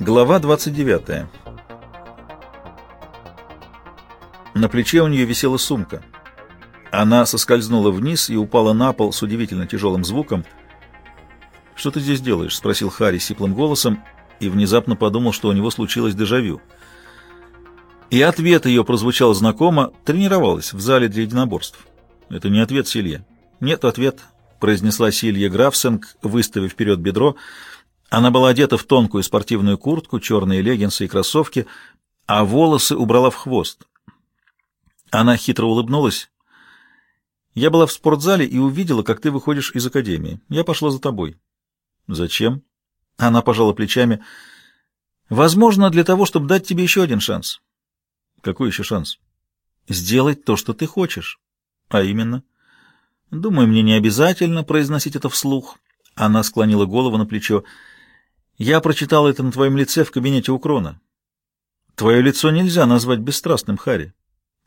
Глава 29. На плече у нее висела сумка. Она соскользнула вниз и упала на пол с удивительно тяжелым звуком. «Что ты здесь делаешь?» — спросил Харри сиплым голосом и внезапно подумал, что у него случилось дежавю. И ответ ее прозвучал знакомо. Тренировалась в зале для единоборств. «Это не ответ, Силья». «Нет, ответ», — произнесла Силья Графсенг, выставив вперед бедро — она была одета в тонкую спортивную куртку, черные леггинсы и кроссовки, а волосы убрала в хвост. Она хитро улыбнулась. «Я была в спортзале и увидела, как ты выходишь из академии. Я пошла за тобой». «Зачем?» Она пожала плечами. «Возможно, для того, чтобы дать тебе еще один шанс». «Какой еще шанс?» «Сделать то, что ты хочешь». «А именно?» «Думаю, мне не обязательно произносить это вслух». Она склонила голову на плечо. Я прочитал это на твоем лице в кабинете у Крона. Твое лицо нельзя назвать бесстрастным, Харри.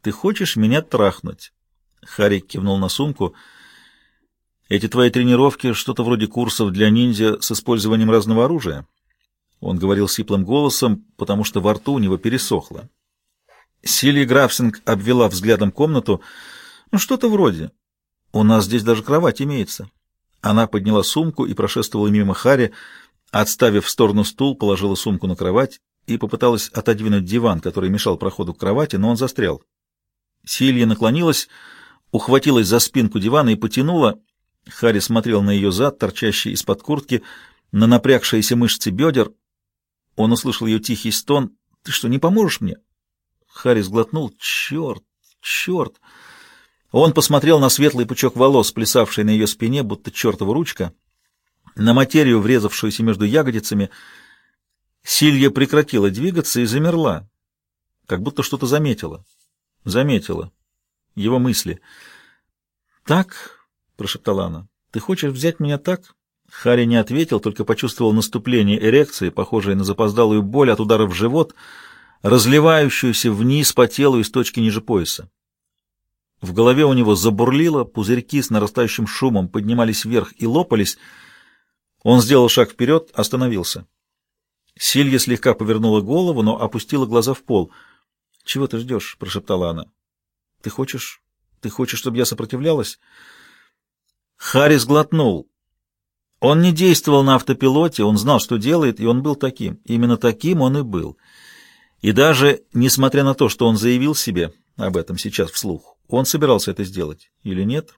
Ты хочешь меня трахнуть? Харри кивнул на сумку. Эти твои тренировки — что-то вроде курсов для ниндзя с использованием разного оружия. Он говорил сиплым голосом, потому что во рту у него пересохло. Силия Графсинг обвела взглядом комнату. Ну, что-то вроде. У нас здесь даже кровать имеется. Она подняла сумку и прошествовала мимо Харри, Отставив в сторону стул, положила сумку на кровать и попыталась отодвинуть диван, который мешал проходу к кровати, но он застрял. Силья наклонилась, ухватилась за спинку дивана и потянула. Харри смотрел на ее зад, торчащий из-под куртки, на напрягшиеся мышцы бедер. Он услышал ее тихий стон. «Ты что, не поможешь мне?» Харри сглотнул. «Черт! Черт!» Он посмотрел на светлый пучок волос, плясавший на ее спине, будто чертова ручка на материю, врезавшуюся между ягодицами. Силья прекратила двигаться и замерла, как будто что-то заметила. Заметила. Его мысли. «Так?» — прошептала она. «Ты хочешь взять меня так?» Харри не ответил, только почувствовал наступление эрекции, похожее на запоздалую боль от удара в живот, разливающуюся вниз по телу из точки ниже пояса. В голове у него забурлило, пузырьки с нарастающим шумом поднимались вверх и лопались — он сделал шаг вперед, остановился. Силья слегка повернула голову, но опустила глаза в пол. — Чего ты ждешь? — прошептала она. — Ты хочешь... Ты хочешь, чтобы я сопротивлялась? Харрис глотнул. Он не действовал на автопилоте, он знал, что делает, и он был таким. Именно таким он и был. И даже, несмотря на то, что он заявил себе об этом сейчас вслух, он собирался это сделать. Или нет?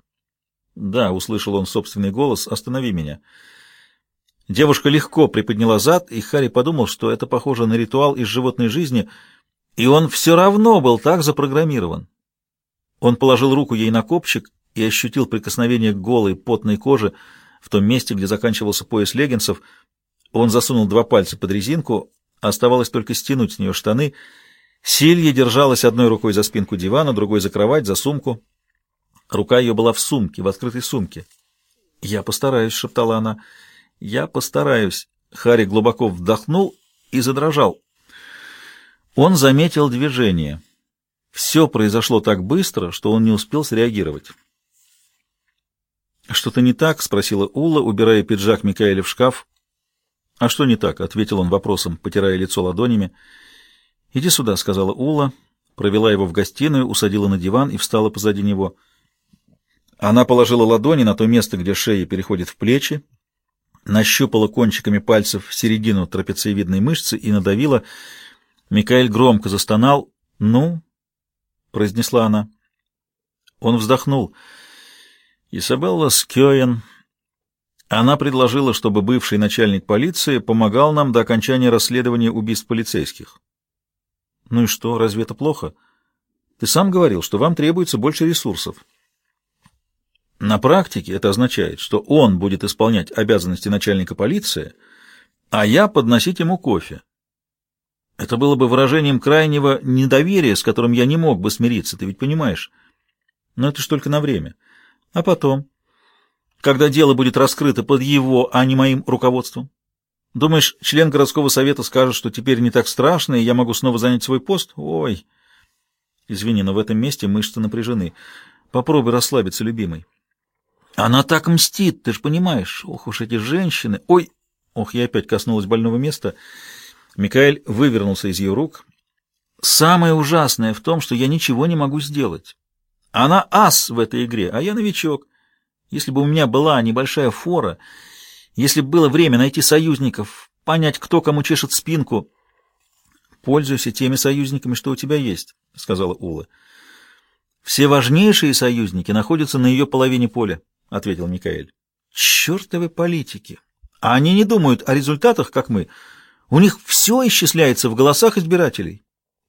Да, услышал он собственный голос, «Останови меня». Девушка легко приподняла зад, и Харри подумал, что это похоже на ритуал из животной жизни, и он все равно был так запрограммирован. Он положил руку ей на копчик и ощутил прикосновение к голой потной коже в том месте, где заканчивался пояс леггинсов. Он засунул два пальца под резинку, оставалось только стянуть с нее штаны. Силья держалась одной рукой за спинку дивана, другой за кровать, за сумку. Рука ее была в сумке, в открытой сумке. «Я постараюсь», — шептала она, — «Я постараюсь». Харри глубоко вдохнул и задрожал. Он заметил движение. Все произошло так быстро, что он не успел среагировать. «Что-то не так?» — спросила Ула, убирая пиджак Микаэля в шкаф. «А что не так?» — ответил он вопросом, потирая лицо ладонями. «Иди сюда», — сказала Ула, провела его в гостиную, усадила на диван и встала позади него. Она положила ладони на то место, где шея переходит в плечи, нащупала кончиками пальцев середину трапециевидной мышцы и надавила. Микаэль громко застонал. «Ну?» — произнесла она. Он вздохнул. «Изабелла Скёен...» Она предложила, чтобы бывший начальник полиции помогал нам до окончания расследования убийств полицейских. Ну и что, разве это плохо? Ты сам говорил, что вам требуется больше ресурсов. На практике это означает, что он будет исполнять обязанности начальника полиции, а я подносить ему кофе. Это было бы выражением крайнего недоверия, с которым я не мог бы смириться, ты ведь понимаешь? Но это ж только на время. А потом, когда дело будет раскрыто под его, а не моим руководством? Думаешь, член городского совета скажет, что теперь не так страшно, и я могу снова занять свой пост? Ой! Извини, но в этом месте мышцы напряжены. Попробуй расслабиться, любимый. Она так мстит, ты же понимаешь. Ох уж эти женщины. Ой, ох, я опять коснулась больного места. Микаэль вывернулся из ее рук. «Самое ужасное в том, что я ничего не могу сделать. Она ас в этой игре, а я новичок. Если бы у меня была небольшая фора, если бы было время найти союзников, понять, кто кому чешет спинку...» «Пользуйся теми союзниками, что у тебя есть», — сказала Ула. «Все важнейшие союзники находятся на ее половине поля», — ответил Микаэль. «Чертовы политики! А они не думают о результатах, как мы». У них все исчисляется в голосах избирателей.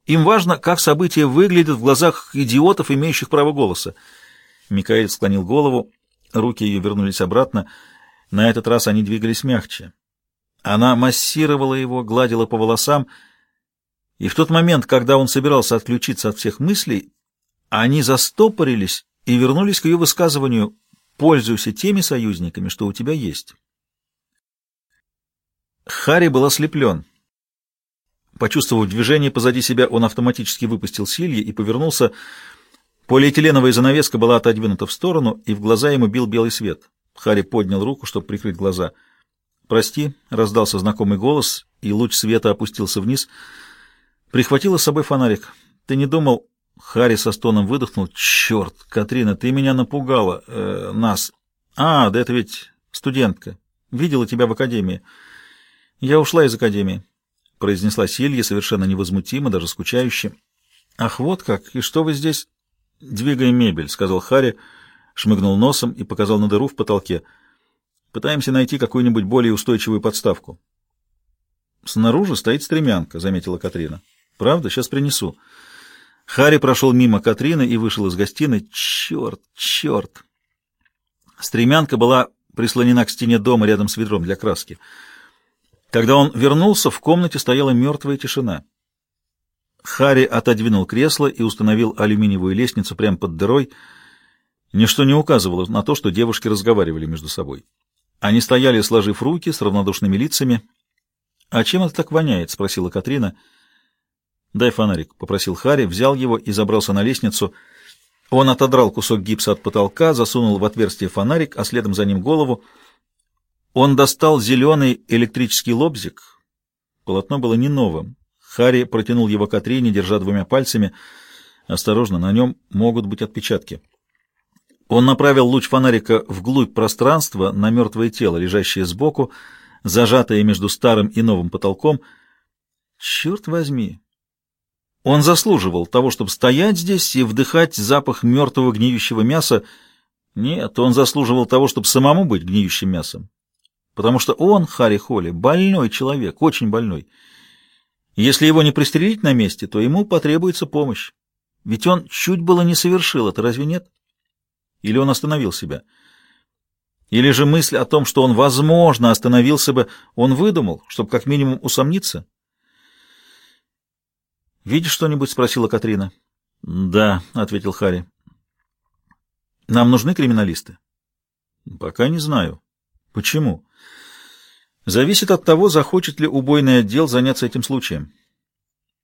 Им важно, как события выглядят в глазах идиотов, имеющих право голоса. Микаэль склонил голову, руки ее вернулись обратно. На этот раз они двигались мягче. Она массировала его, гладила по волосам, и в тот момент, когда он собирался отключиться от всех мыслей, они застопорились и вернулись к ее высказыванию «Пользуйся теми союзниками, что у тебя есть». Харри был ослеплен. Почувствовав движение позади себя, он автоматически выпустил силье и повернулся. Полиэтиленовая занавеска была отодвинута в сторону, и в глаза ему бил белый свет. Харри поднял руку, чтобы прикрыть глаза. «Прости», — раздался знакомый голос, и луч света опустился вниз. Прихватила с собой фонарик. «Ты не думал...» Харри со стоном выдохнул. «Черт, Катрина, ты меня напугала. Э, нас. А, да это ведь студентка. Видела тебя в академии». «Я ушла из академии», — произнесла Силья совершенно невозмутимо, даже скучающе. «Ах, вот как! И что вы здесь?» «Двигаем мебель», — сказал Харри, шмыгнул носом и показал на дыру в потолке. «Пытаемся найти какую-нибудь более устойчивую подставку». «Снаружи стоит стремянка», — заметила Катрина. «Правда? Сейчас принесу». Харри прошел мимо Катрины и вышел из гостиной. «Черт, черт!» Стремянка была прислонена к стене дома рядом с ведром для краски. Когда он вернулся, в комнате стояла мертвая тишина. Харри отодвинул кресло и установил алюминиевую лестницу прямо под дырой. Ничто не указывало на то, что девушки разговаривали между собой. Они стояли, сложив руки, с равнодушными лицами. — А чем это так воняет? — спросила Катрина. — Дай фонарик, — попросил Харри, взял его и забрался на лестницу. Он отодрал кусок гипса от потолка, засунул в отверстие фонарик, а следом за ним голову — он достал зеленый электрический лобзик. Полотно было не новым. Харри протянул его Катрине, держа двумя пальцами. Осторожно, на нем могут быть отпечатки. Он направил луч фонарика вглубь пространства на мертвое тело, лежащее сбоку, зажатое между старым и новым потолком. Черт возьми! Он заслуживал того, чтобы стоять здесь и вдыхать запах мертвого гниющего мяса. Нет, он заслуживал того, чтобы самому быть гниющим мясом потому что он, Харри Холли, больной человек, очень больной. Если его не пристрелить на месте, то ему потребуется помощь. Ведь он чуть было не совершил это, разве нет? Или он остановил себя? Или же мысль о том, что он, возможно, остановился бы, он выдумал, чтобы как минимум усомниться? «Видишь что-нибудь?» — спросила Катрина. «Да», — ответил Харри. «Нам нужны криминалисты?» «Пока не знаю». «Почему?» Зависит от того, захочет ли убойный отдел заняться этим случаем.